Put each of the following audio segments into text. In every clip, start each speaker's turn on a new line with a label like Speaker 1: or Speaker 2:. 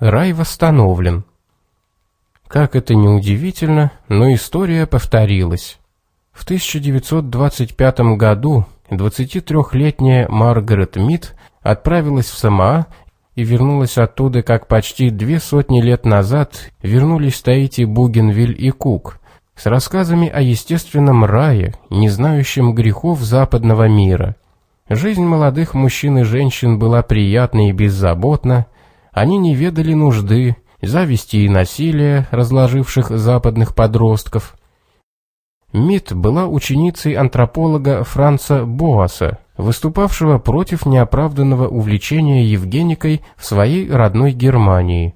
Speaker 1: Рай восстановлен. Как это ни удивительно, но история повторилась. В 1925 году 23-летняя Маргарет Мид отправилась в Самоа и вернулась оттуда, как почти две сотни лет назад вернулись Таити, Бугенвиль и Кук, с рассказами о естественном рае, не знающем грехов западного мира. Жизнь молодых мужчин и женщин была приятна и беззаботна, они не ведали нужды, зависти и насилия, разложивших западных подростков. Мит была ученицей антрополога Франца Боаса, выступавшего против неоправданного увлечения Евгеникой в своей родной Германии.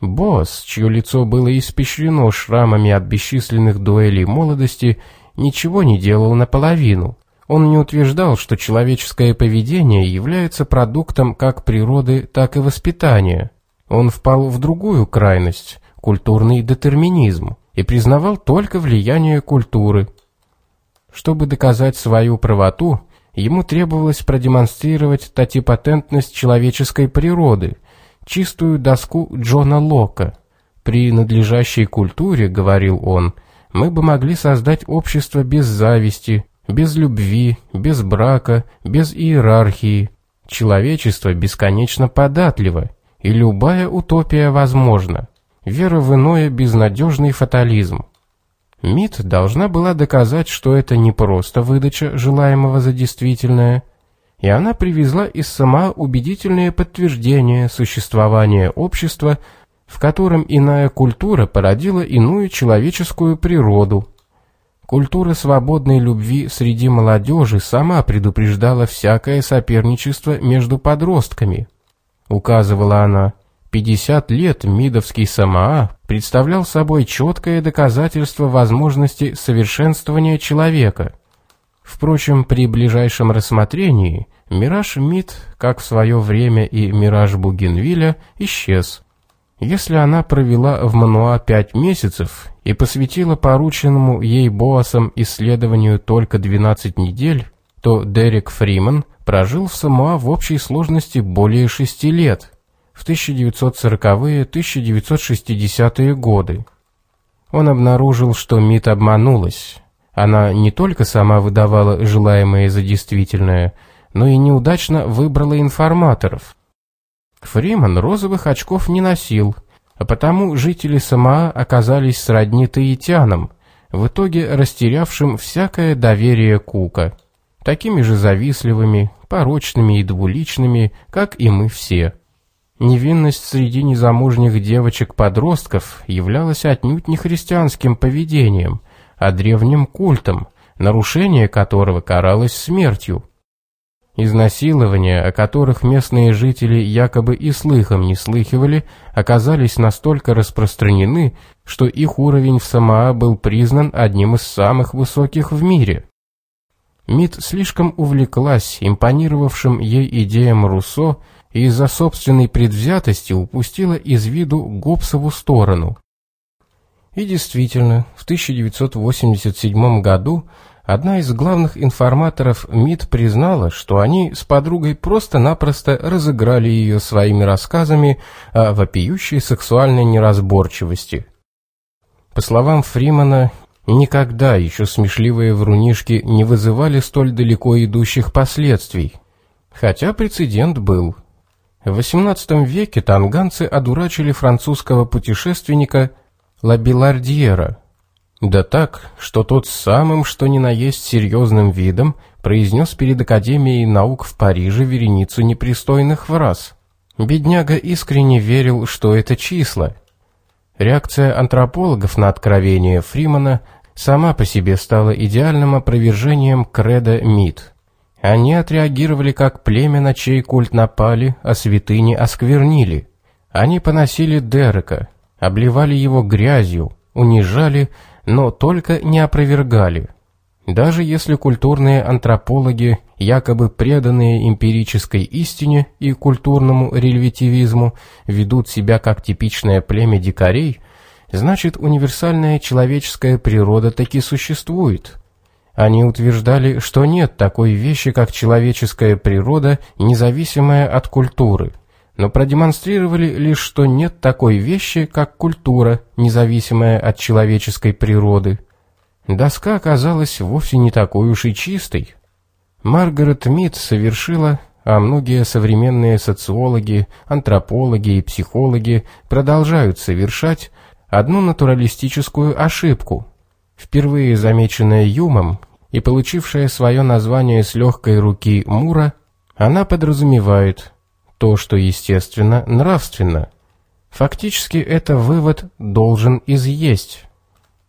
Speaker 1: Босс, чье лицо было испещрено шрамами от бесчисленных дуэлей молодости, ничего не делал наполовину. Он не утверждал, что человеческое поведение является продуктом как природы, так и воспитания. Он впал в другую крайность – культурный детерминизм, и признавал только влияние культуры. Чтобы доказать свою правоту, ему требовалось продемонстрировать татипатентность человеческой природы, чистую доску Джона Лока. При надлежащей культуре, говорил он, мы бы могли создать общество без зависти, без любви, без брака, без иерархии. Человечество бесконечно податливо, и любая утопия возможна. Вера в иное – безнадежный фатализм. МИД должна была доказать, что это не просто выдача желаемого за действительное, и она привезла из сама убедительное подтверждение существования общества, в котором иная культура породила иную человеческую природу – Культура свободной любви среди молодежи сама предупреждала всякое соперничество между подростками. Указывала она, 50 лет Мидовский Самаа представлял собой четкое доказательство возможности совершенствования человека. Впрочем, при ближайшем рассмотрении Мираж Мид, как в свое время и Мираж Бугенвилля, исчез. Если она провела в Мануа пять месяцев и посвятила порученному ей Боасом исследованию только 12 недель, то Дерек Фриман прожил в Самоа в общей сложности более шести лет, в 1940-1960-е годы. Он обнаружил, что МИД обманулась. Она не только сама выдавала желаемое за действительное, но и неудачно выбрала информаторов. Фриман розовых очков не носил, а потому жители Самаа оказались сродни таитянам, в итоге растерявшим всякое доверие Кука, такими же завистливыми, порочными и двуличными, как и мы все. Невинность среди незамужних девочек-подростков являлась отнюдь не христианским поведением, а древним культом, нарушение которого каралось смертью. Изнасилования, о которых местные жители якобы и слыхом не слыхивали, оказались настолько распространены, что их уровень в Самоа был признан одним из самых высоких в мире. Мид слишком увлеклась импонировавшим ей идеям Руссо и из-за собственной предвзятости упустила из виду Гоббсову сторону. И действительно, в 1987 году Одна из главных информаторов МИД признала, что они с подругой просто-напросто разыграли ее своими рассказами о вопиющей сексуальной неразборчивости. По словам Фримана, никогда еще смешливые врунишки не вызывали столь далеко идущих последствий. Хотя прецедент был. В XVIII веке танганцы одурачили французского путешественника Лабилардьера – да так, что тот самым, что ни на есть серьезным видом, произнес перед Академией наук в Париже вереницу непристойных фраз. Бедняга искренне верил, что это числа. Реакция антропологов на откровение Фримана сама по себе стала идеальным опровержением кредо МИД. Они отреагировали как племя, на чей культ напали, а святыни осквернили. Они поносили Дерека, обливали его грязью, унижали, но только не опровергали. Даже если культурные антропологи, якобы преданные эмпирической истине и культурному релятивизму, ведут себя как типичное племя дикарей, значит универсальная человеческая природа таки существует. Они утверждали, что нет такой вещи, как человеческая природа, независимая от культуры. Но продемонстрировали лишь, что нет такой вещи, как культура, независимая от человеческой природы. Доска оказалась вовсе не такой уж и чистой. Маргарет Мид совершила, а многие современные социологи, антропологи и психологи продолжают совершать одну натуралистическую ошибку, впервые замеченная Юмом и получившая свое название с легкой руки Мура, она подразумевает то, что естественно, нравственно. Фактически это вывод должен изъесть.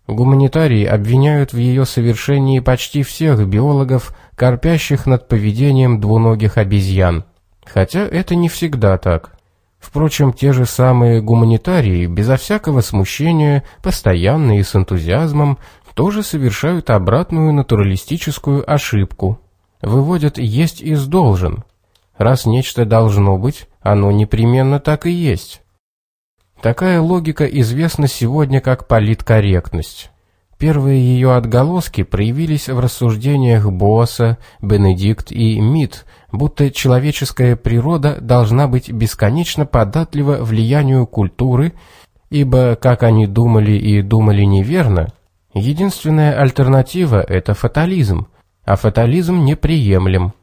Speaker 1: Гуманитарии обвиняют в ее совершении почти всех биологов, корпящих над поведением двуногих обезьян. Хотя это не всегда так. Впрочем, те же самые гуманитарии, безо всякого смущения, постоянно и с энтузиазмом, тоже совершают обратную натуралистическую ошибку. Выводят «есть из должен». Раз нечто должно быть, оно непременно так и есть. Такая логика известна сегодня как политкорректность. Первые ее отголоски проявились в рассуждениях Босса, Бенедикт и Мид, будто человеческая природа должна быть бесконечно податлива влиянию культуры, ибо, как они думали и думали неверно, единственная альтернатива – это фатализм, а фатализм неприемлем.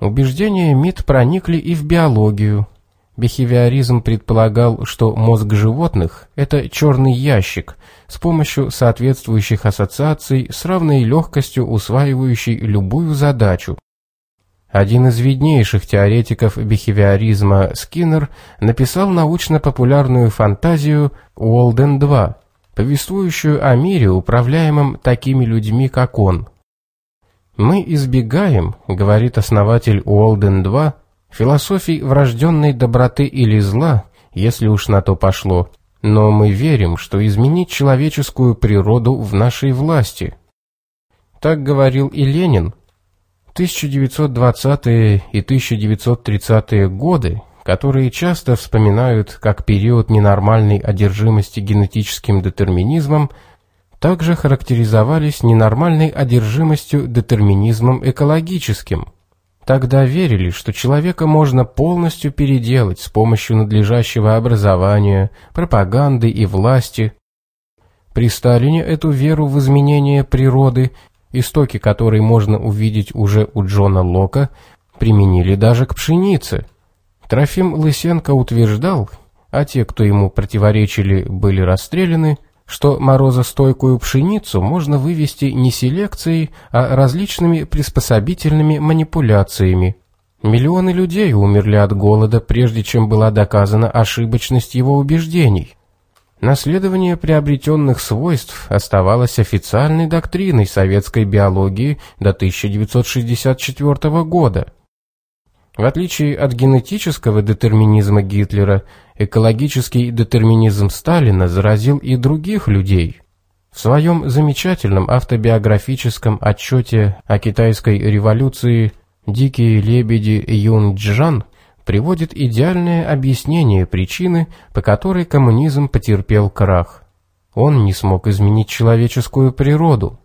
Speaker 1: Убеждения МИД проникли и в биологию, Бихевиоризм предполагал, что мозг животных – это черный ящик, с помощью соответствующих ассоциаций с равной легкостью усваивающий любую задачу. Один из виднейших теоретиков бихевиоризма Скиннер написал научно-популярную фантазию «Уолден-2», повествующую о мире, управляемом такими людьми, как он. «Мы избегаем», — говорит основатель Уолден-2, Философий врожденной доброты или зла, если уж на то пошло, но мы верим, что изменить человеческую природу в нашей власти. Так говорил и Ленин. 1920-е и 1930-е годы, которые часто вспоминают как период ненормальной одержимости генетическим детерминизмом, также характеризовались ненормальной одержимостью детерминизмом экологическим – Тогда верили, что человека можно полностью переделать с помощью надлежащего образования, пропаганды и власти. При Сталине эту веру в изменение природы, истоки которой можно увидеть уже у Джона Лока, применили даже к пшенице. Трофим Лысенко утверждал, а те, кто ему противоречили, были расстреляны, что морозостойкую пшеницу можно вывести не селекцией, а различными приспособительными манипуляциями. Миллионы людей умерли от голода, прежде чем была доказана ошибочность его убеждений. Наследование приобретенных свойств оставалось официальной доктриной советской биологии до 1964 года. В отличие от генетического детерминизма Гитлера, экологический детерминизм Сталина заразил и других людей. В своем замечательном автобиографическом отчете о китайской революции «Дикие лебеди Юн Джан» приводит идеальное объяснение причины, по которой коммунизм потерпел крах. Он не смог изменить человеческую природу.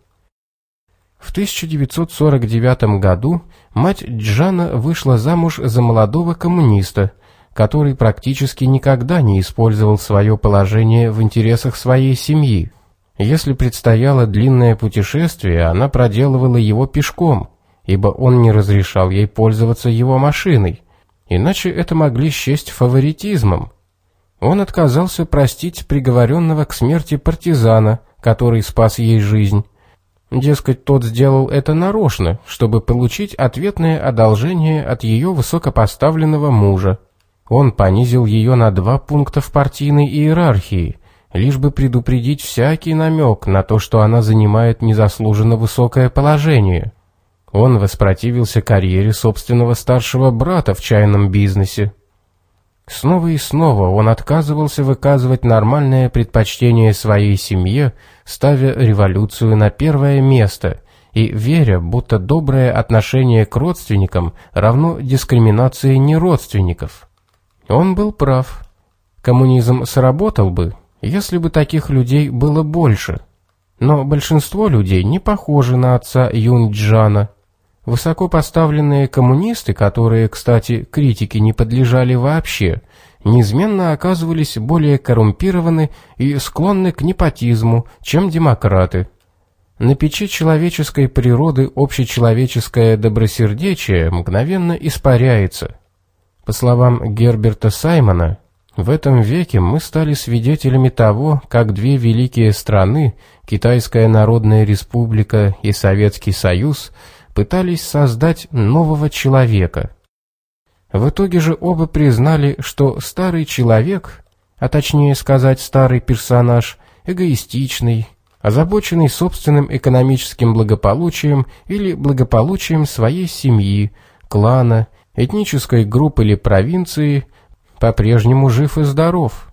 Speaker 1: В 1949 году мать Джана вышла замуж за молодого коммуниста, который практически никогда не использовал свое положение в интересах своей семьи. Если предстояло длинное путешествие, она проделывала его пешком, ибо он не разрешал ей пользоваться его машиной, иначе это могли счесть фаворитизмом. Он отказался простить приговоренного к смерти партизана, который спас ей жизнь, Дескать, тот сделал это нарочно, чтобы получить ответное одолжение от ее высокопоставленного мужа. Он понизил ее на два пункта в партийной иерархии, лишь бы предупредить всякий намек на то, что она занимает незаслуженно высокое положение. Он воспротивился карьере собственного старшего брата в чайном бизнесе. Снова и снова он отказывался выказывать нормальное предпочтение своей семье, ставя революцию на первое место и веря, будто доброе отношение к родственникам равно дискриминации неродственников. Он был прав. Коммунизм сработал бы, если бы таких людей было больше. Но большинство людей не похожи на отца Юнджана. Высоко поставленные коммунисты, которые, кстати, критике не подлежали вообще, неизменно оказывались более коррумпированы и склонны к непотизму, чем демократы. На печи человеческой природы общечеловеческое добросердечие мгновенно испаряется. По словам Герберта Саймона, в этом веке мы стали свидетелями того, как две великие страны, Китайская Народная Республика и Советский Союз, пытались создать нового человека. В итоге же оба признали, что старый человек, а точнее сказать старый персонаж, эгоистичный, озабоченный собственным экономическим благополучием или благополучием своей семьи, клана, этнической группы или провинции, по-прежнему жив и здоров.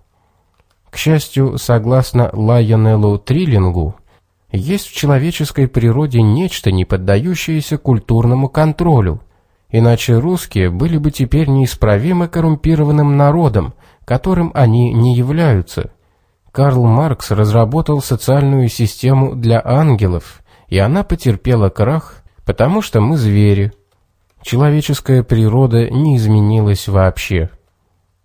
Speaker 1: К счастью, согласно Лайонеллу Триллингу, есть в человеческой природе нечто, не поддающееся культурному контролю, иначе русские были бы теперь неисправимо коррумпированным народом, которым они не являются. Карл Маркс разработал социальную систему для ангелов, и она потерпела крах, потому что мы звери. Человеческая природа не изменилась вообще.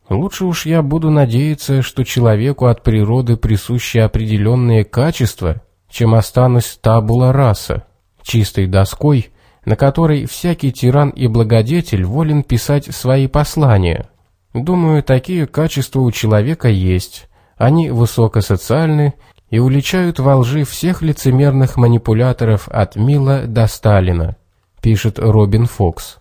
Speaker 1: Лучше уж я буду надеяться, что человеку от природы присущи определенные качества, чем останусь табула раса, чистой доской, на которой всякий тиран и благодетель волен писать свои послания. Думаю, такие качества у человека есть. Они высокосоциальны и уличают во лжи всех лицемерных манипуляторов от Мила до Сталина, пишет Робин Фокс.